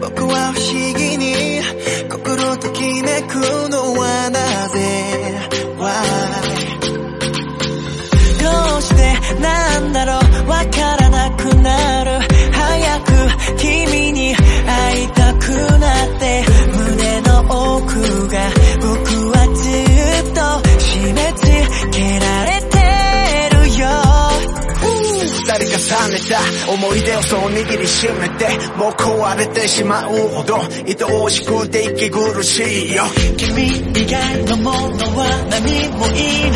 僕は不思議に心ときめくのはない。思い出をそう握りしめてもう壊れてしまうほど愛おしくて息苦しいよ。君以外のものは何もいい。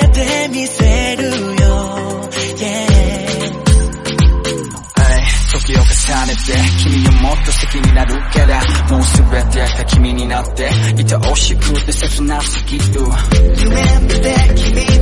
けてみせるよ、時を重ねて君をもっと好きになるからもうすべてが君になって。愛おしくて切なすぎる夢見て君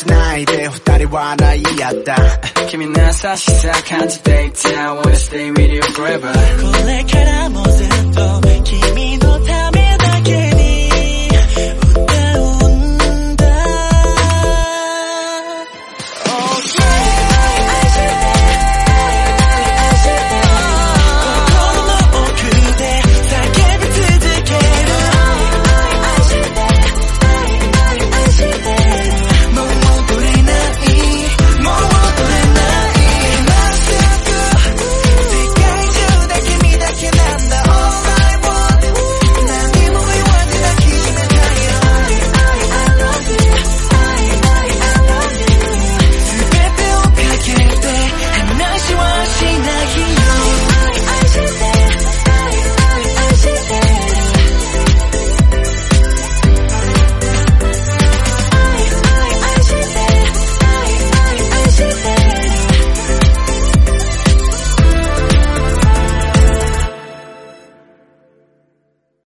つないで二人笑い合った君の優しさ感じていた I wanna stay with you forever これからもずっと君のため